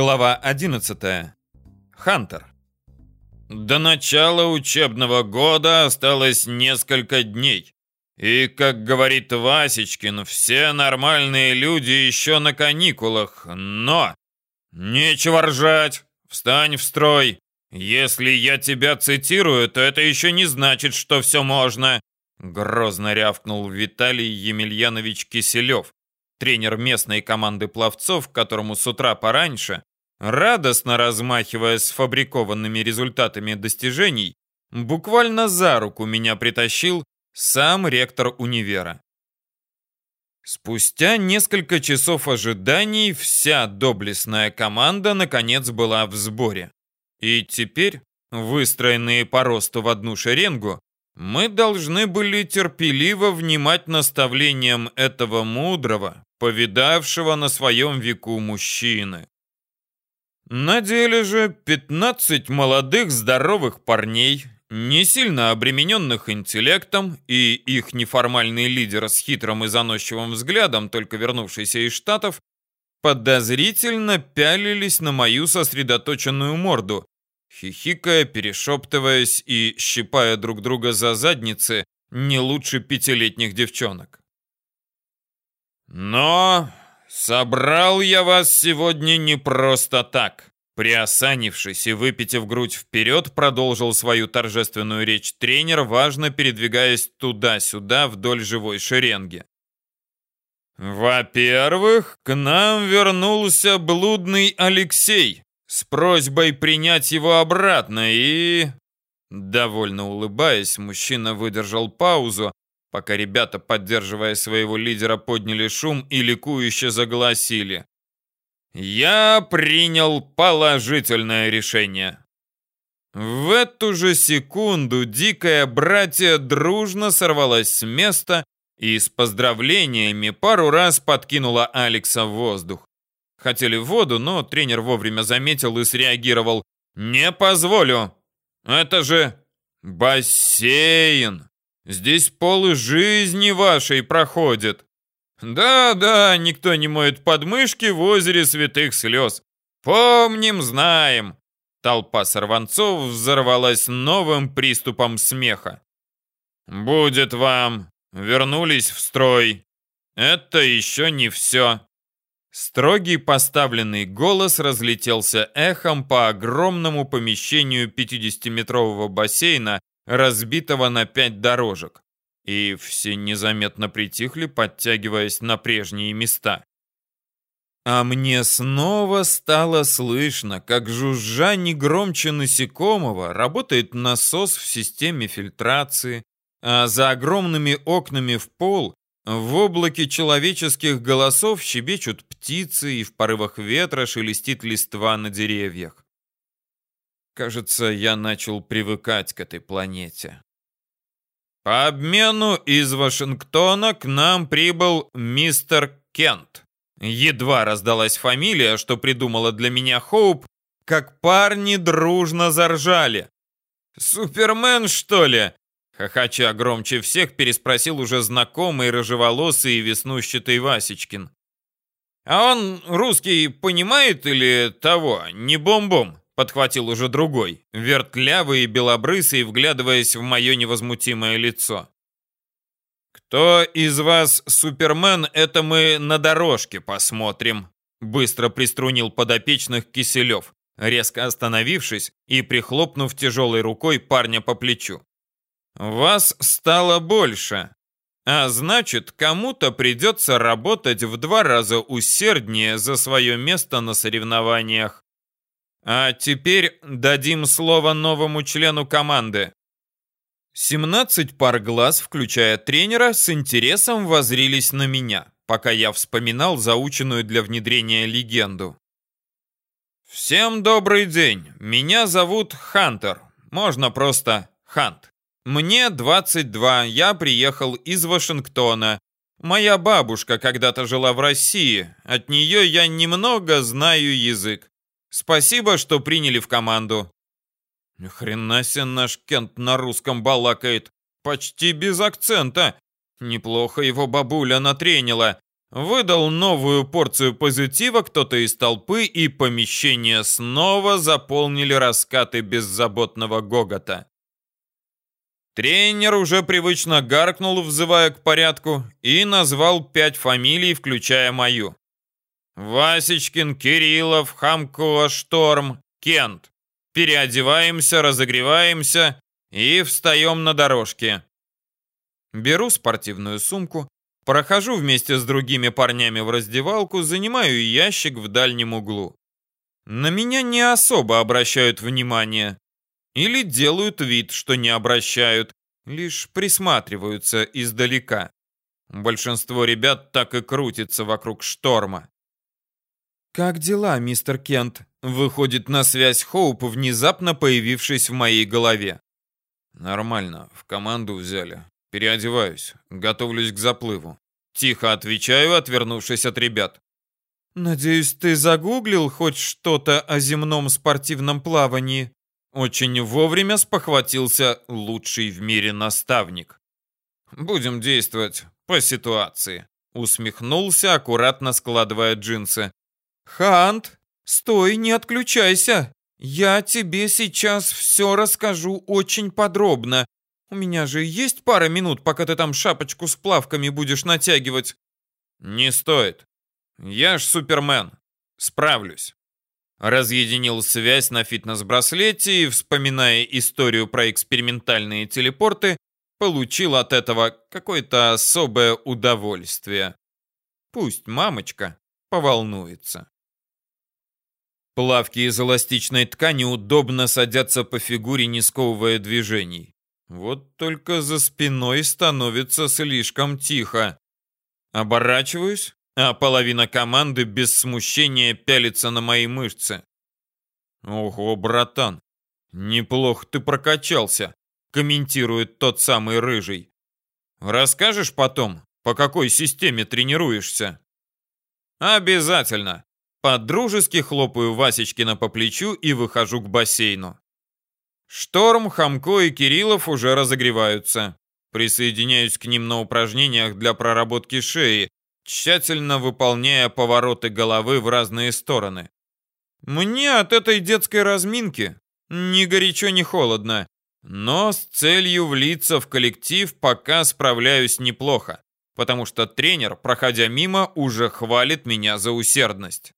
Глава 11. Хантер. До начала учебного года осталось несколько дней. И, как говорит Васечкин, все нормальные люди еще на каникулах. Но нечего ржать. Встань в строй. Если я тебя цитирую, то это еще не значит, что все можно. Грозно рявкнул Виталий Емельянович Киселев, тренер местной команды пловцов, которому с утра пораньше, радостно размахивая сфабрикованными результатами достижений, буквально за руку меня притащил сам ректор универа. Спустя несколько часов ожиданий вся доблестная команда наконец была в сборе. И теперь, выстроенные по росту в одну шеренгу, мы должны были терпеливо внимать наставлениям этого мудрого, повидавшего на своем веку мужчины. На деле же 15 молодых здоровых парней, не сильно обремененных интеллектом, и их неформальный лидер с хитрым и заносчивым взглядом, только вернувшийся из Штатов, подозрительно пялились на мою сосредоточенную морду, хихикая, перешептываясь и щипая друг друга за задницы не лучше пятилетних девчонок. Но собрал я вас сегодня не просто так. Приосанившись и выпитив грудь вперед, продолжил свою торжественную речь тренер, важно передвигаясь туда-сюда вдоль живой шеренги. Во-первых, к нам вернулся блудный Алексей с просьбой принять его обратно и... Довольно улыбаясь, мужчина выдержал паузу, пока ребята, поддерживая своего лидера, подняли шум и ликующе загласили. Я принял положительное решение. В эту же секунду дикая братья дружно сорвалась с места и с поздравлениями пару раз подкинула Алекса в воздух. Хотели воду, но тренер вовремя заметил и среагировал. «Не позволю! Это же бассейн! Здесь пол жизни вашей проходит!» Да-да, никто не моет подмышки в озере святых слез. Помним, знаем. Толпа сорванцов взорвалась новым приступом смеха. Будет вам. Вернулись в строй. Это еще не все. Строгий поставленный голос разлетелся эхом по огромному помещению 50-метрового бассейна, разбитого на пять дорожек и все незаметно притихли, подтягиваясь на прежние места. А мне снова стало слышно, как жужжа не громче насекомого работает насос в системе фильтрации, а за огромными окнами в пол в облаке человеческих голосов щебечут птицы и в порывах ветра шелестит листва на деревьях. Кажется, я начал привыкать к этой планете. По обмену из Вашингтона к нам прибыл мистер Кент. Едва раздалась фамилия, что придумала для меня Хоуп, как парни дружно заржали. «Супермен, что ли?» Хохоча громче всех переспросил уже знакомый рыжеволосый и веснущатый Васечкин. «А он русский понимает или того, не бом-бом?» Подхватил уже другой, вертлявый и белобрысый, вглядываясь в мое невозмутимое лицо. «Кто из вас Супермен, это мы на дорожке посмотрим», быстро приструнил подопечных Киселев, резко остановившись и прихлопнув тяжелой рукой парня по плечу. «Вас стало больше, а значит, кому-то придется работать в два раза усерднее за свое место на соревнованиях. А теперь дадим слово новому члену команды. 17 пар глаз, включая тренера, с интересом возрились на меня, пока я вспоминал заученную для внедрения легенду. Всем добрый день. Меня зовут Хантер. Можно просто Хант. Мне 22. Я приехал из Вашингтона. Моя бабушка когда-то жила в России. От нее я немного знаю язык. Спасибо, что приняли в команду. Хрена себе наш Кент на русском балакает. Почти без акцента. Неплохо его бабуля натренила. выдал новую порцию позитива кто-то из толпы, и помещение снова заполнили раскаты беззаботного гогота. Тренер уже привычно гаркнул, взывая к порядку, и назвал пять фамилий, включая мою. Васечкин, Кириллов, Хамко, Шторм, Кент. Переодеваемся, разогреваемся и встаем на дорожке. Беру спортивную сумку, прохожу вместе с другими парнями в раздевалку, занимаю ящик в дальнем углу. На меня не особо обращают внимание. Или делают вид, что не обращают, лишь присматриваются издалека. Большинство ребят так и крутится вокруг шторма. «Как дела, мистер Кент?» Выходит на связь Хоуп, внезапно появившись в моей голове. «Нормально, в команду взяли. Переодеваюсь, готовлюсь к заплыву». Тихо отвечаю, отвернувшись от ребят. «Надеюсь, ты загуглил хоть что-то о земном спортивном плавании?» Очень вовремя спохватился лучший в мире наставник. «Будем действовать по ситуации», — усмехнулся, аккуратно складывая джинсы. «Хант, стой, не отключайся. Я тебе сейчас все расскажу очень подробно. У меня же есть пара минут, пока ты там шапочку с плавками будешь натягивать». «Не стоит. Я ж супермен. Справлюсь». Разъединил связь на фитнес-браслете и, вспоминая историю про экспериментальные телепорты, получил от этого какое-то особое удовольствие. Пусть мамочка поволнуется. Плавки из эластичной ткани удобно садятся по фигуре, не сковывая движений. Вот только за спиной становится слишком тихо. Оборачиваюсь, а половина команды без смущения пялится на мои мышцы. «Ого, братан, неплохо ты прокачался», — комментирует тот самый рыжий. «Расскажешь потом, по какой системе тренируешься?» «Обязательно. Подружески хлопаю Васечкина по плечу и выхожу к бассейну. Шторм, Хамко и Кириллов уже разогреваются. Присоединяюсь к ним на упражнениях для проработки шеи, тщательно выполняя повороты головы в разные стороны. Мне от этой детской разминки ни горячо, ни холодно, но с целью влиться в коллектив пока справляюсь неплохо, потому что тренер, проходя мимо, уже хвалит меня за усердность.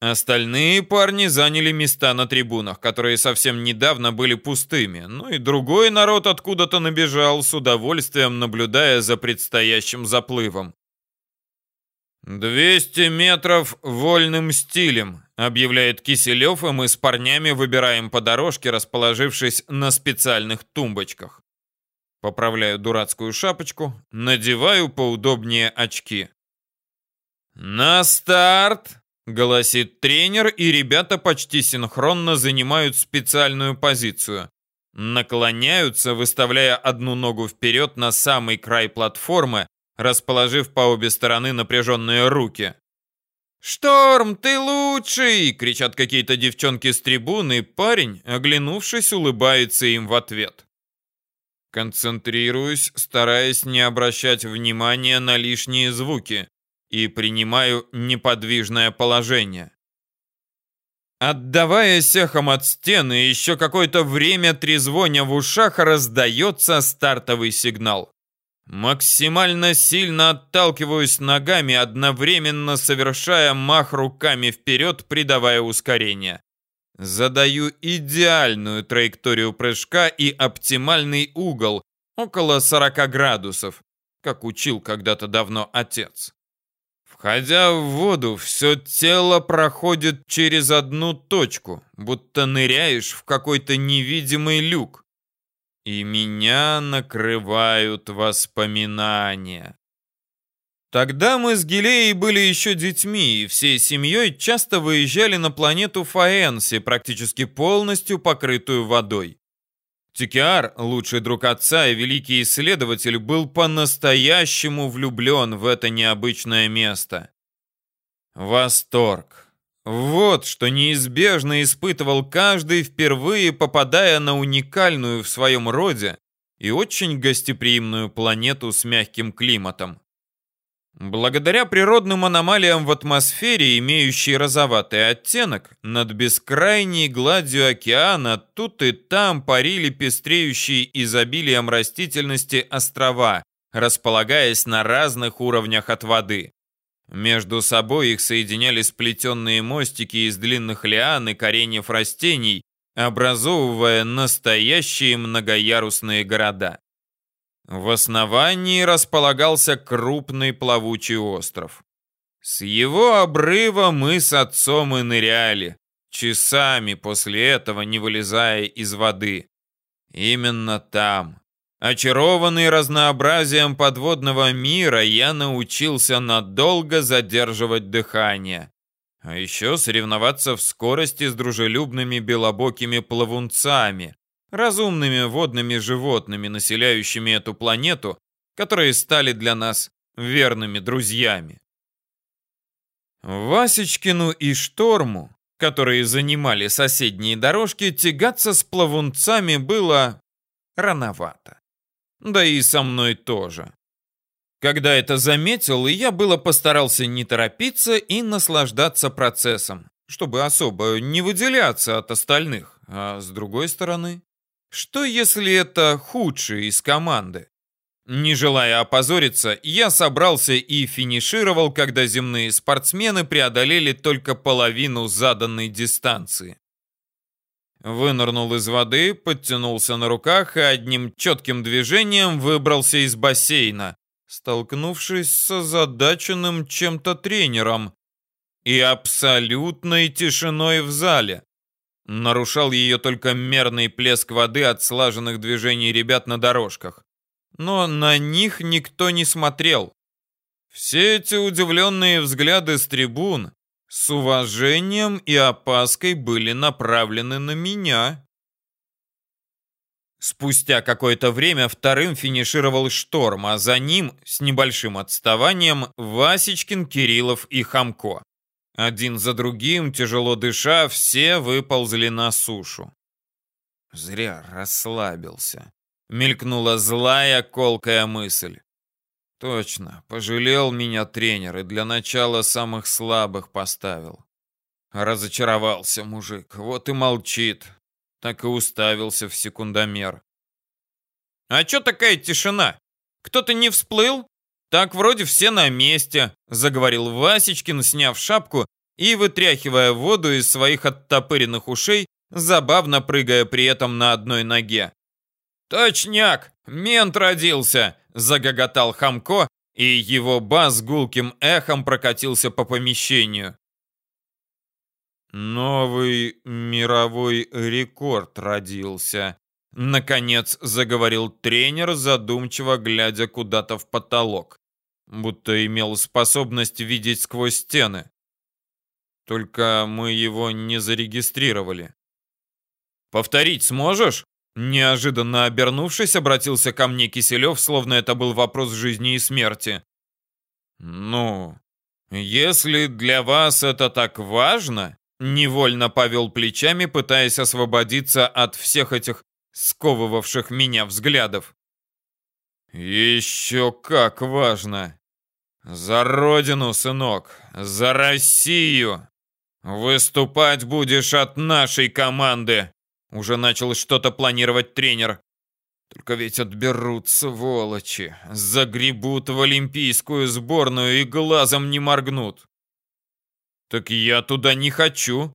Остальные парни заняли места на трибунах, которые совсем недавно были пустыми, ну и другой народ откуда-то набежал, с удовольствием наблюдая за предстоящим заплывом. «200 метров вольным стилем», — объявляет Киселев, и мы с парнями выбираем по дорожке, расположившись на специальных тумбочках. Поправляю дурацкую шапочку, надеваю поудобнее очки. «На старт!» Голосит тренер, и ребята почти синхронно занимают специальную позицию. Наклоняются, выставляя одну ногу вперед на самый край платформы, расположив по обе стороны напряженные руки. «Шторм, ты лучший!» — кричат какие-то девчонки с трибуны, и парень, оглянувшись, улыбается им в ответ. Концентрируюсь, стараясь не обращать внимания на лишние звуки и принимаю неподвижное положение. Отдаваясь эхом от стены, еще какое-то время трезвоня в ушах раздается стартовый сигнал. Максимально сильно отталкиваюсь ногами, одновременно совершая мах руками вперед, придавая ускорение. Задаю идеальную траекторию прыжка и оптимальный угол, около 40 градусов, как учил когда-то давно отец. Входя в воду, все тело проходит через одну точку, будто ныряешь в какой-то невидимый люк. И меня накрывают воспоминания. Тогда мы с Гилеей были еще детьми, и всей семьей часто выезжали на планету Фаэнси, практически полностью покрытую водой. Тикиар, лучший друг отца и великий исследователь, был по-настоящему влюблен в это необычное место. Восторг. Вот что неизбежно испытывал каждый, впервые попадая на уникальную в своем роде и очень гостеприимную планету с мягким климатом. Благодаря природным аномалиям в атмосфере, имеющей розоватый оттенок, над бескрайней гладью океана тут и там парили пестреющие изобилием растительности острова, располагаясь на разных уровнях от воды. Между собой их соединяли сплетенные мостики из длинных лиан и кореньев растений, образовывая настоящие многоярусные города. В основании располагался крупный плавучий остров. С его обрыва мы с отцом и ныряли, часами после этого не вылезая из воды. Именно там, очарованный разнообразием подводного мира, я научился надолго задерживать дыхание. А еще соревноваться в скорости с дружелюбными белобокими плавунцами, разумными водными животными, населяющими эту планету, которые стали для нас верными друзьями. Васечкину и Шторму, которые занимали соседние дорожки, тягаться с плавунцами было рановато. Да и со мной тоже. Когда это заметил, я было постарался не торопиться и наслаждаться процессом, чтобы особо не выделяться от остальных. А с другой стороны, что если это худший из команды? Не желая опозориться, я собрался и финишировал, когда земные спортсмены преодолели только половину заданной дистанции. Вынырнул из воды, подтянулся на руках и одним четким движением выбрался из бассейна, столкнувшись с озадаченным чем-то тренером и абсолютной тишиной в зале. Нарушал ее только мерный плеск воды от слаженных движений ребят на дорожках. Но на них никто не смотрел. Все эти удивленные взгляды с трибун с уважением и опаской были направлены на меня. Спустя какое-то время вторым финишировал Шторм, а за ним, с небольшим отставанием, Васечкин, Кириллов и Хамко. Один за другим, тяжело дыша, все выползли на сушу. Зря расслабился. Мелькнула злая, колкая мысль. Точно, пожалел меня тренер и для начала самых слабых поставил. Разочаровался мужик, вот и молчит. Так и уставился в секундомер. «А чё такая тишина? Кто-то не всплыл?» «Так вроде все на месте», — заговорил Васечкин, сняв шапку и вытряхивая воду из своих оттопыренных ушей, забавно прыгая при этом на одной ноге. «Точняк! Мент родился!» — загоготал Хамко, и его бас гулким эхом прокатился по помещению. «Новый мировой рекорд родился», — наконец заговорил тренер, задумчиво глядя куда-то в потолок будто имел способность видеть сквозь стены. Только мы его не зарегистрировали. «Повторить сможешь?» Неожиданно обернувшись, обратился ко мне Киселев, словно это был вопрос жизни и смерти. «Ну, если для вас это так важно...» Невольно повел плечами, пытаясь освободиться от всех этих сковывавших меня взглядов. «Еще как важно!» За родину, сынок, за Россию. Выступать будешь от нашей команды. Уже начал что-то планировать тренер. Только ведь отберут сволочи, загребут в олимпийскую сборную и глазом не моргнут. Так я туда не хочу.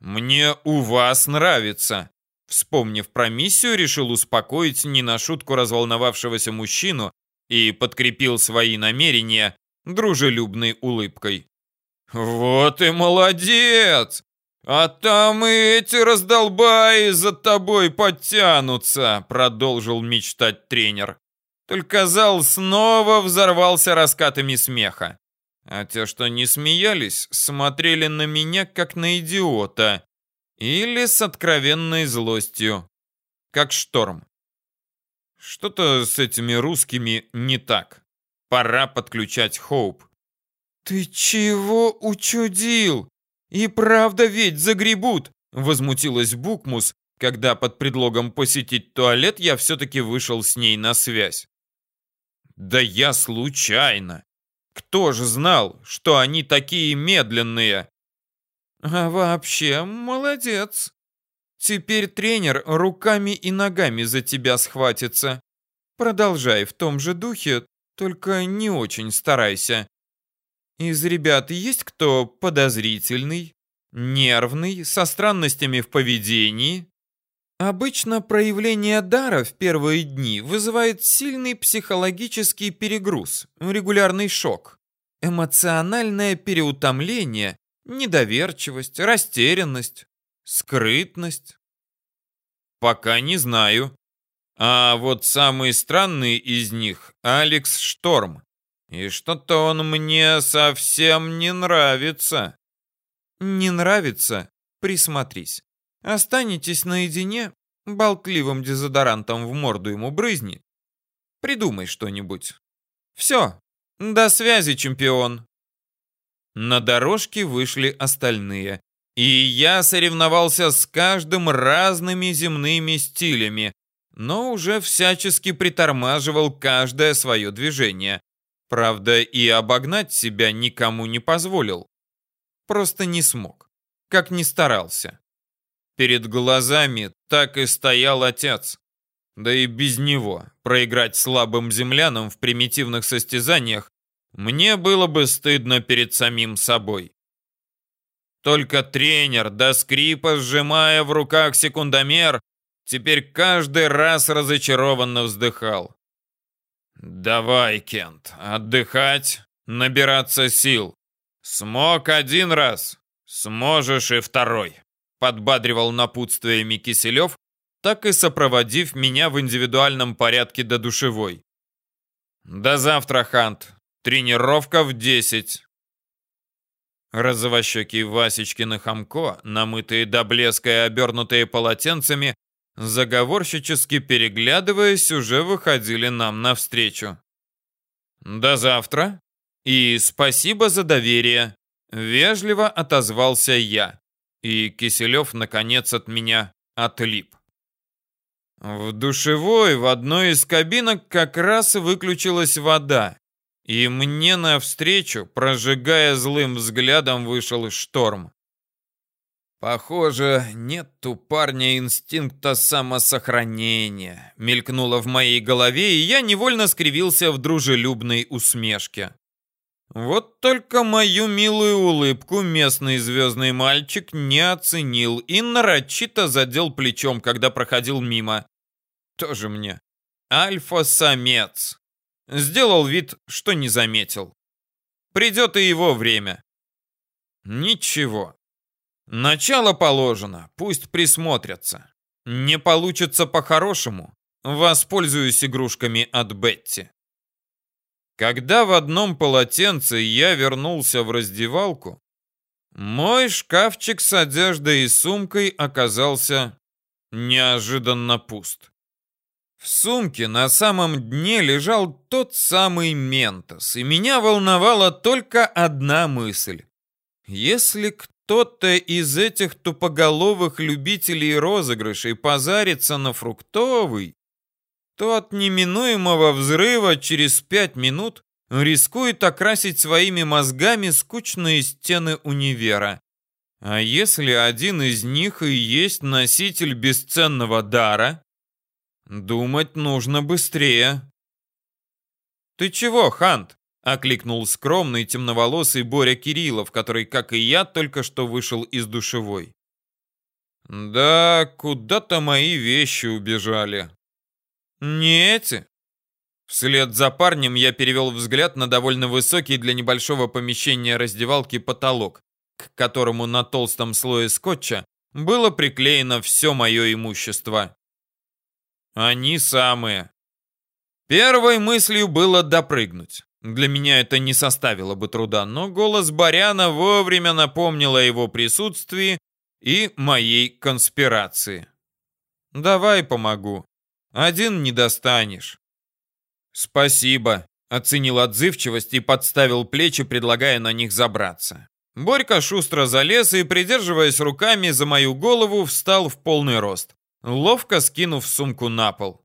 Мне у вас нравится. Вспомнив про миссию, решил успокоить не на шутку разволновавшегося мужчину и подкрепил свои намерения дружелюбной улыбкой. «Вот и молодец! А там и эти раздолбаи за тобой подтянутся!» Продолжил мечтать тренер. Только зал снова взорвался раскатами смеха. А те, что не смеялись, смотрели на меня как на идиота. Или с откровенной злостью. Как шторм. Что-то с этими русскими не так. Пора подключать Хоуп. «Ты чего учудил? И правда ведь загребут!» Возмутилась Букмус, когда под предлогом посетить туалет я все-таки вышел с ней на связь. «Да я случайно!» Кто же знал, что они такие медленные? А вообще, молодец. Теперь тренер руками и ногами за тебя схватится. Продолжай в том же духе, только не очень старайся. Из ребят есть кто подозрительный, нервный, со странностями в поведении? Обычно проявление дара в первые дни вызывает сильный психологический перегруз, регулярный шок, эмоциональное переутомление, недоверчивость, растерянность, скрытность. Пока не знаю. А вот самый странный из них — Алекс Шторм. И что-то он мне совсем не нравится. Не нравится? Присмотрись. Останетесь наедине, болтливым дезодорантом в морду ему брызни. Придумай что-нибудь. Все. До связи, чемпион. На дорожке вышли остальные. И я соревновался с каждым разными земными стилями, но уже всячески притормаживал каждое свое движение. Правда, и обогнать себя никому не позволил. Просто не смог, как ни старался. Перед глазами так и стоял отец. Да и без него проиграть слабым землянам в примитивных состязаниях мне было бы стыдно перед самим собой. Только тренер, до скрипа сжимая в руках секундомер, теперь каждый раз разочарованно вздыхал. «Давай, Кент, отдыхать, набираться сил. Смог один раз, сможешь и второй», подбадривал напутствиями Киселев, так и сопроводив меня в индивидуальном порядке до душевой. «До завтра, Хант. Тренировка в десять. Розовощеки Васечкин Хамко, намытые до блеска и обернутые полотенцами, заговорщически переглядываясь, уже выходили нам навстречу. «До завтра и спасибо за доверие», — вежливо отозвался я, и Киселев, наконец, от меня отлип. В душевой в одной из кабинок как раз выключилась вода, и мне навстречу, прожигая злым взглядом, вышел шторм. Похоже, нет у парня инстинкта самосохранения, мелькнуло в моей голове, и я невольно скривился в дружелюбной усмешке. Вот только мою милую улыбку местный звездный мальчик не оценил и нарочито задел плечом, когда проходил мимо. Тоже мне. Альфа-самец. Сделал вид, что не заметил. Придет и его время. Ничего. Начало положено, пусть присмотрятся. Не получится по-хорошему, воспользуюсь игрушками от Бетти. Когда в одном полотенце я вернулся в раздевалку, мой шкафчик с одеждой и сумкой оказался неожиданно пуст. В сумке на самом дне лежал тот самый Ментос, и меня волновала только одна мысль. Если кто-то из этих тупоголовых любителей розыгрышей позарится на фруктовый, то от неминуемого взрыва через пять минут рискует окрасить своими мозгами скучные стены универа. А если один из них и есть носитель бесценного дара, Думать нужно быстрее. Ты чего, Хант? окликнул скромный темноволосый Боря Кириллов, который, как и я, только что вышел из душевой. Да, куда-то мои вещи убежали. Не эти? Вслед за парнем я перевел взгляд на довольно высокий для небольшого помещения раздевалки потолок, к которому на толстом слое скотча было приклеено все мое имущество. Они самые. Первой мыслью было допрыгнуть. Для меня это не составило бы труда, но голос Баряна вовремя напомнил о его присутствии и моей конспирации. «Давай помогу. Один не достанешь». «Спасибо», — оценил отзывчивость и подставил плечи, предлагая на них забраться. Борька шустро залез и, придерживаясь руками за мою голову, встал в полный рост ловко скинув сумку на пол.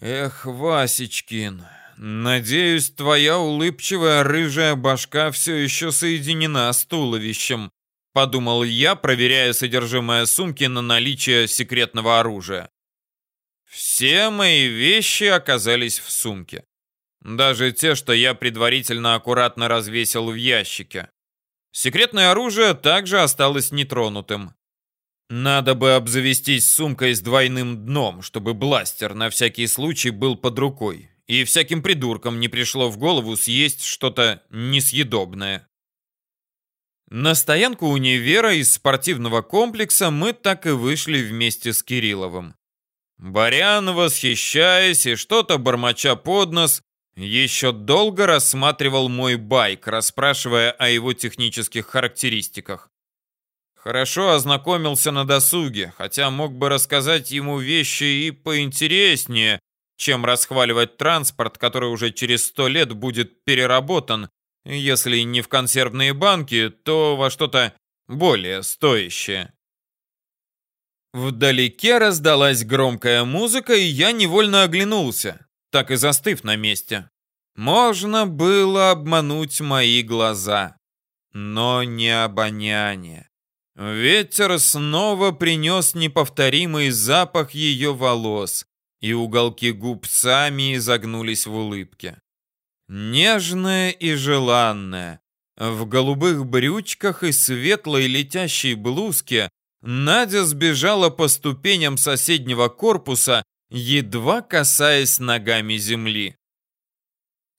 Эх, Васечкин, надеюсь, твоя улыбчивая рыжая башка все еще соединена с туловищем, подумал я, проверяя содержимое сумки на наличие секретного оружия. Все мои вещи оказались в сумке. Даже те, что я предварительно аккуратно развесил в ящике. Секретное оружие также осталось нетронутым. Надо бы обзавестись сумкой с двойным дном, чтобы бластер на всякий случай был под рукой, и всяким придуркам не пришло в голову съесть что-то несъедобное. На стоянку универа из спортивного комплекса мы так и вышли вместе с Кирилловым. Барян, восхищаясь и что-то бормоча под нос, еще долго рассматривал мой байк, расспрашивая о его технических характеристиках. Хорошо ознакомился на досуге, хотя мог бы рассказать ему вещи и поинтереснее, чем расхваливать транспорт, который уже через сто лет будет переработан, если не в консервные банки, то во что-то более стоящее. Вдалеке раздалась громкая музыка, и я невольно оглянулся, так и застыв на месте. Можно было обмануть мои глаза, но не обоняние. Ветер снова принес неповторимый запах ее волос, и уголки губ сами изогнулись в улыбке. Нежная и желанная, в голубых брючках и светлой летящей блузке Надя сбежала по ступеням соседнего корпуса, едва касаясь ногами земли.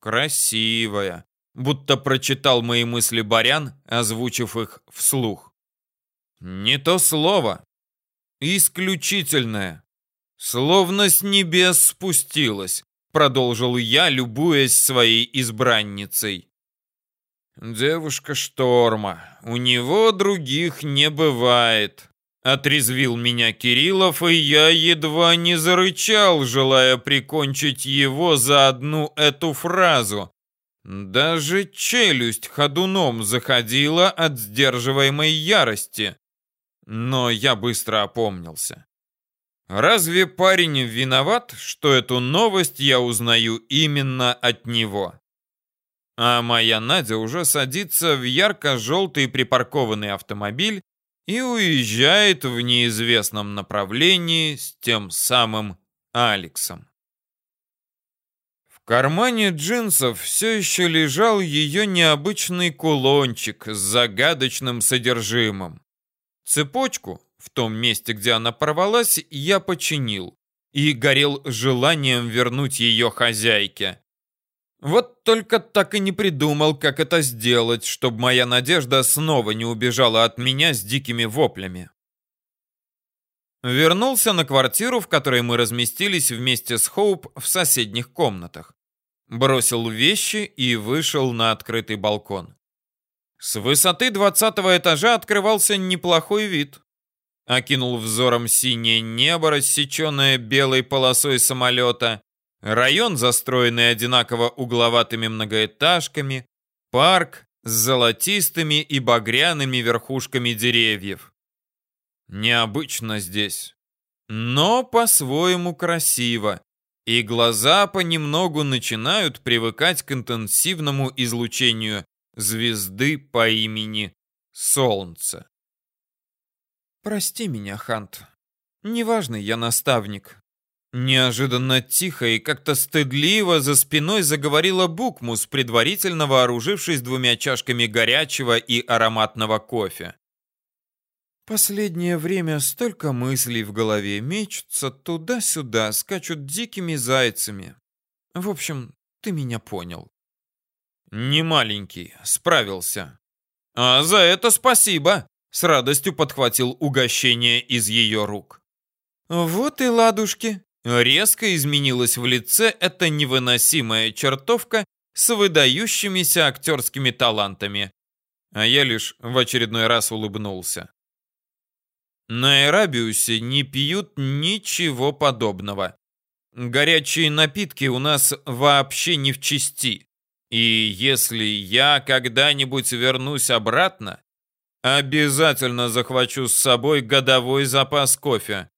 Красивая, будто прочитал мои мысли Барян, озвучив их вслух. Не то слово. Исключительное. Словно с небес спустилось, продолжил я, любуясь своей избранницей. Девушка шторма, у него других не бывает. Отрезвил меня Кириллов, и я едва не зарычал, желая прикончить его за одну эту фразу. Даже челюсть ходуном заходила от сдерживаемой ярости но я быстро опомнился. Разве парень виноват, что эту новость я узнаю именно от него? А моя Надя уже садится в ярко-желтый припаркованный автомобиль и уезжает в неизвестном направлении с тем самым Алексом. В кармане джинсов все еще лежал ее необычный кулончик с загадочным содержимым. Цепочку в том месте, где она порвалась, я починил и горел желанием вернуть ее хозяйке. Вот только так и не придумал, как это сделать, чтобы моя надежда снова не убежала от меня с дикими воплями. Вернулся на квартиру, в которой мы разместились вместе с Хоуп в соседних комнатах. Бросил вещи и вышел на открытый балкон. С высоты двадцатого этажа открывался неплохой вид. Окинул взором синее небо, рассеченное белой полосой самолета, район, застроенный одинаково угловатыми многоэтажками, парк с золотистыми и багряными верхушками деревьев. Необычно здесь, но по-своему красиво, и глаза понемногу начинают привыкать к интенсивному излучению звезды по имени Солнце. Прости меня, Хант. Неважный я наставник. Неожиданно тихо и как-то стыдливо за спиной заговорила Букмус, предварительно вооружившись двумя чашками горячего и ароматного кофе. Последнее время столько мыслей в голове мечутся туда-сюда, скачут дикими зайцами. В общем, ты меня понял. Не маленький, справился. А за это спасибо, с радостью подхватил угощение из ее рук. Вот и ладушки. Резко изменилась в лице эта невыносимая чертовка с выдающимися актерскими талантами. А я лишь в очередной раз улыбнулся. На Эрабиусе не пьют ничего подобного. Горячие напитки у нас вообще не в чести. И если я когда-нибудь вернусь обратно, обязательно захвачу с собой годовой запас кофе.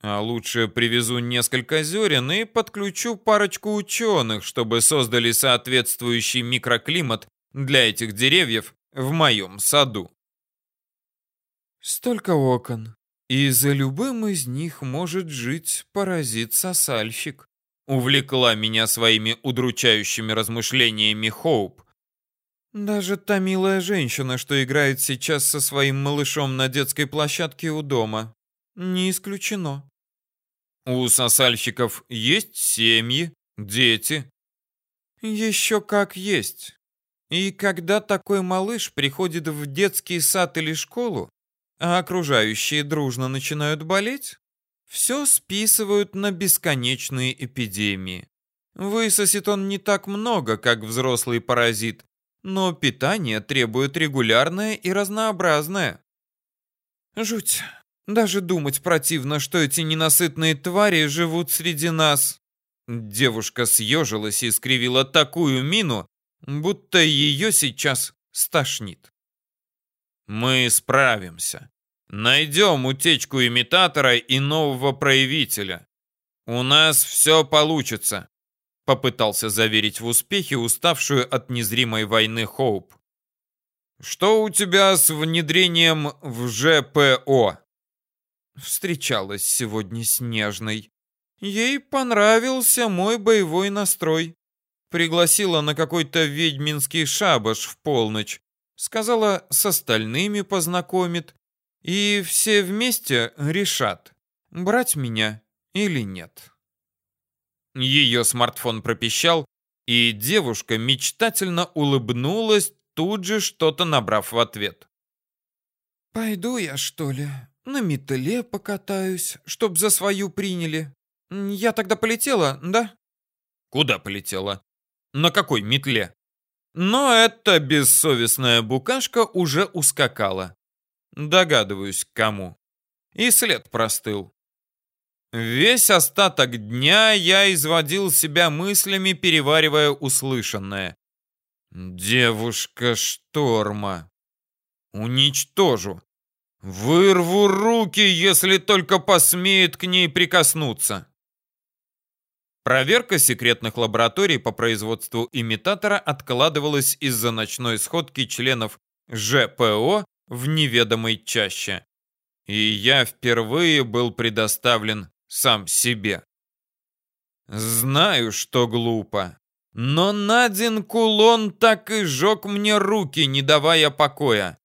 А лучше привезу несколько зерен и подключу парочку ученых, чтобы создали соответствующий микроклимат для этих деревьев в моем саду. Столько окон, и за любым из них может жить паразит-сосальщик. Увлекла меня своими удручающими размышлениями Хоуп. Даже та милая женщина, что играет сейчас со своим малышом на детской площадке у дома. Не исключено. У сосальщиков есть семьи, дети. Еще как есть. И когда такой малыш приходит в детский сад или школу, а окружающие дружно начинают болеть, все списывают на бесконечные эпидемии. Высосет он не так много, как взрослый паразит, но питание требует регулярное и разнообразное. Жуть. Даже думать противно, что эти ненасытные твари живут среди нас. Девушка съежилась и скривила такую мину, будто ее сейчас стошнит. Мы справимся. Найдем утечку имитатора и нового проявителя. У нас все получится. Попытался заверить в успехе уставшую от незримой войны Хоуп. Что у тебя с внедрением в ЖПО? Встречалась сегодня с Нежной. Ей понравился мой боевой настрой. Пригласила на какой-то ведьминский шабаш в полночь. Сказала, с остальными познакомит. И все вместе решат, брать меня или нет. Ее смартфон пропищал, и девушка мечтательно улыбнулась, тут же что-то набрав в ответ. «Пойду я, что ли, на метле покатаюсь, чтоб за свою приняли. Я тогда полетела, да?» «Куда полетела? На какой метле?» Но эта бессовестная букашка уже ускакала. Догадываюсь, кому. И след простыл. Весь остаток дня я изводил себя мыслями, переваривая услышанное. Девушка шторма. Уничтожу. Вырву руки, если только посмеет к ней прикоснуться. Проверка секретных лабораторий по производству имитатора откладывалась из-за ночной сходки членов ЖПО в неведомой чаще. И я впервые был предоставлен сам себе. Знаю, что глупо, но Надин кулон так и жег мне руки, не давая покоя,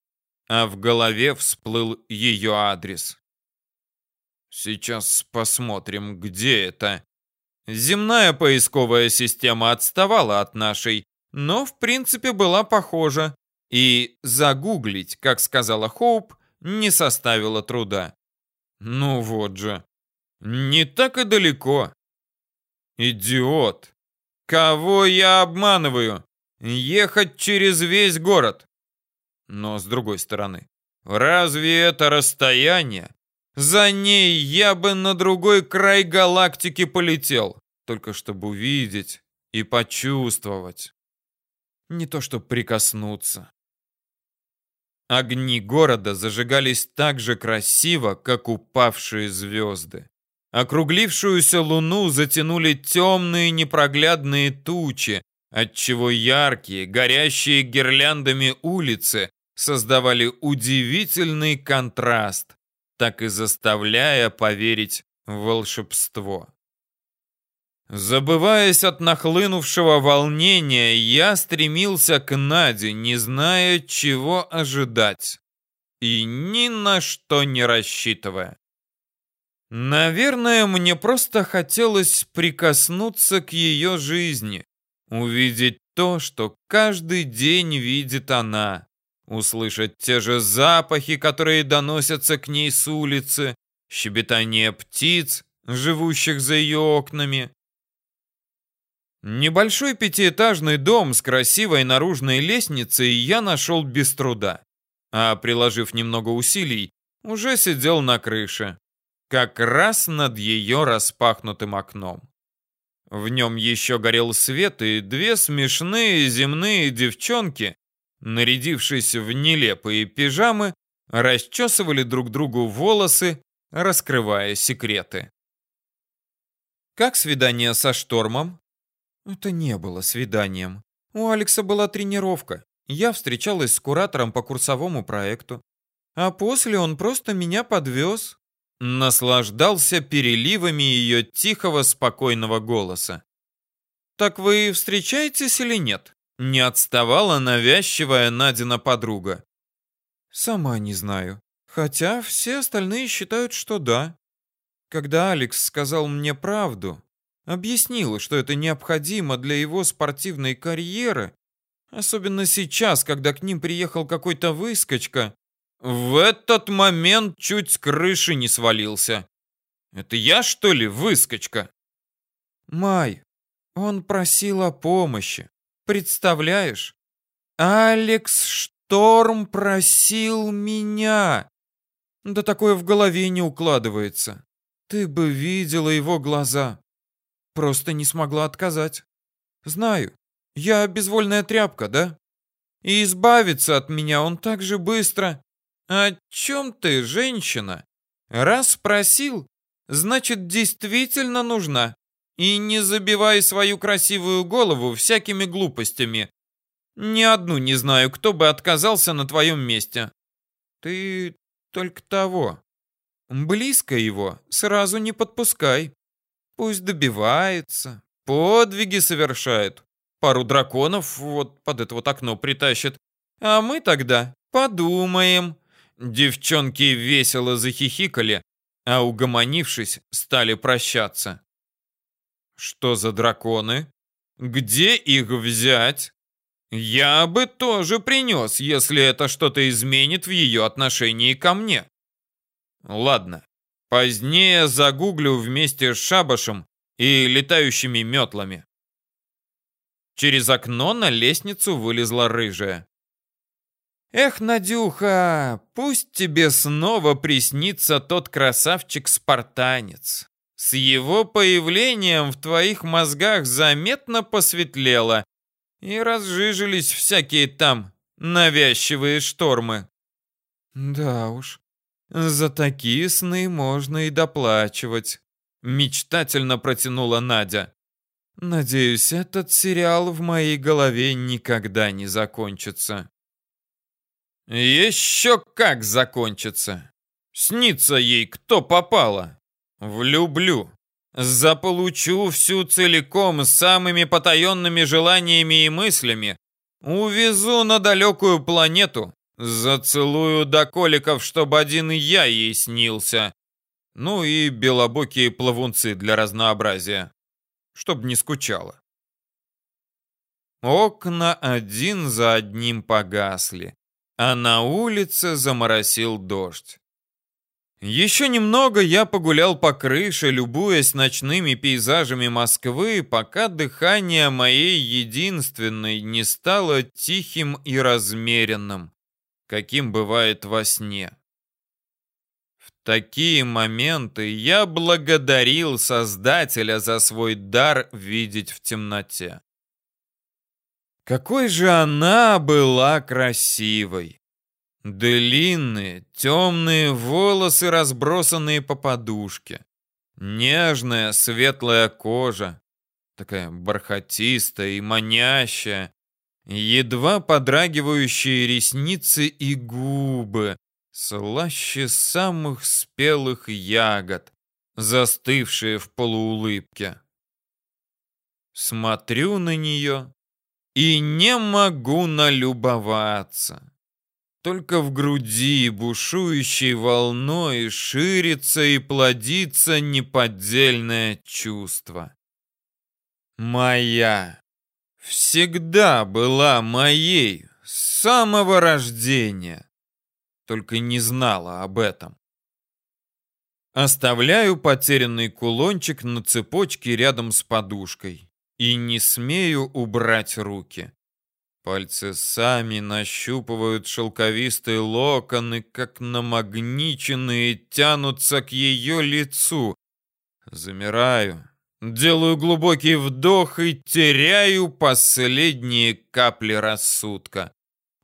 а в голове всплыл ее адрес. Сейчас посмотрим, где это. Земная поисковая система отставала от нашей, но в принципе была похожа, и загуглить, как сказала Хоуп, не составило труда. Ну вот же. Не так и далеко. Идиот. Кого я обманываю? Ехать через весь город. Но с другой стороны, разве это расстояние? За ней я бы на другой край галактики полетел, только чтобы увидеть и почувствовать. Не то чтобы прикоснуться. Огни города зажигались так же красиво, как упавшие звезды. Округлившуюся луну затянули темные непроглядные тучи, отчего яркие, горящие гирляндами улицы создавали удивительный контраст, так и заставляя поверить в волшебство. Забываясь от нахлынувшего волнения, я стремился к Наде, не зная, чего ожидать, и ни на что не рассчитывая. Наверное, мне просто хотелось прикоснуться к ее жизни, увидеть то, что каждый день видит она, услышать те же запахи, которые доносятся к ней с улицы, щебетание птиц, живущих за ее окнами. Небольшой пятиэтажный дом с красивой наружной лестницей я нашел без труда, а, приложив немного усилий, уже сидел на крыше как раз над ее распахнутым окном. В нем еще горел свет, и две смешные земные девчонки, нарядившись в нелепые пижамы, расчесывали друг другу волосы, раскрывая секреты. Как свидание со Штормом? Это не было свиданием. У Алекса была тренировка. Я встречалась с куратором по курсовому проекту. А после он просто меня подвез. Наслаждался переливами ее тихого, спокойного голоса. «Так вы встречаетесь или нет?» Не отставала навязчивая Надина подруга. «Сама не знаю. Хотя все остальные считают, что да. Когда Алекс сказал мне правду, объяснил, что это необходимо для его спортивной карьеры, особенно сейчас, когда к ним приехал какой-то выскочка, в этот момент чуть с крыши не свалился. Это я, что ли, выскочка? Май, он просил о помощи. Представляешь? Алекс Шторм просил меня. Да такое в голове не укладывается. Ты бы видела его глаза. Просто не смогла отказать. Знаю, я безвольная тряпка, да? И избавиться от меня он так же быстро. О чем ты, женщина? Раз спросил, значит, действительно нужна. И не забивай свою красивую голову всякими глупостями. Ни одну не знаю, кто бы отказался на твоем месте. Ты только того. Близко его сразу не подпускай. Пусть добивается, подвиги совершает. Пару драконов вот под это вот окно притащит. А мы тогда подумаем. Девчонки весело захихикали, а угомонившись, стали прощаться. Что за драконы? Где их взять? Я бы тоже принес, если это что-то изменит в ее отношении ко мне. Ладно, позднее загуглю вместе с шабашем и летающими метлами. Через окно на лестницу вылезла рыжая. Эх, Надюха, пусть тебе снова приснится тот красавчик-спартанец. С его появлением в твоих мозгах заметно посветлело, и разжижились всякие там навязчивые штормы. Да уж, за такие сны можно и доплачивать, мечтательно протянула Надя. Надеюсь, этот сериал в моей голове никогда не закончится. Еще как закончится. Снится ей, кто попало. Влюблю. Заполучу всю целиком с самыми потаенными желаниями и мыслями. Увезу на далекую планету. Зацелую до коликов, чтобы один я ей снился. Ну и белобокие плавунцы для разнообразия. Чтоб не скучала. Окна один за одним погасли а на улице заморосил дождь. Еще немного я погулял по крыше, любуясь ночными пейзажами Москвы, пока дыхание моей единственной не стало тихим и размеренным, каким бывает во сне. В такие моменты я благодарил Создателя за свой дар видеть в темноте. Какой же она была красивой! Длинные, темные волосы, разбросанные по подушке. Нежная, светлая кожа. Такая бархатистая и манящая. Едва подрагивающие ресницы и губы. Слаще самых спелых ягод, застывшие в полуулыбке. Смотрю на нее и не могу налюбоваться. Только в груди бушующей волной ширится и плодится неподдельное чувство. Моя. Всегда была моей, с самого рождения. Только не знала об этом. Оставляю потерянный кулончик на цепочке рядом с подушкой и не смею убрать руки. Пальцы сами нащупывают шелковистые локоны, как намагниченные, тянутся к ее лицу. Замираю, делаю глубокий вдох и теряю последние капли рассудка.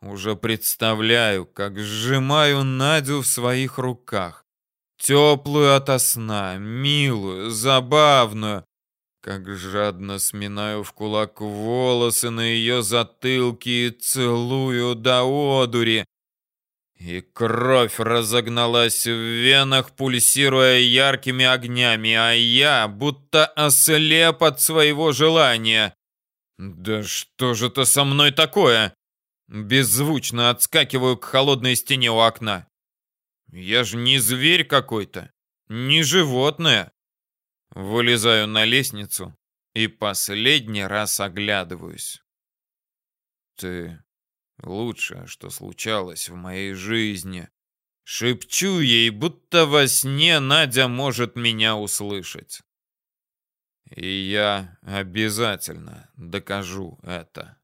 Уже представляю, как сжимаю Надю в своих руках. Теплую ото сна, милую, забавную. Как жадно сминаю в кулак волосы на ее затылке и целую до одури. И кровь разогналась в венах, пульсируя яркими огнями, а я будто ослеп от своего желания. Да что же это со мной такое? Беззвучно отскакиваю к холодной стене у окна. Я же не зверь какой-то, не животное. Вылезаю на лестницу и последний раз оглядываюсь. Ты лучшее, что случалось в моей жизни. Шепчу ей, будто во сне Надя может меня услышать. И я обязательно докажу это.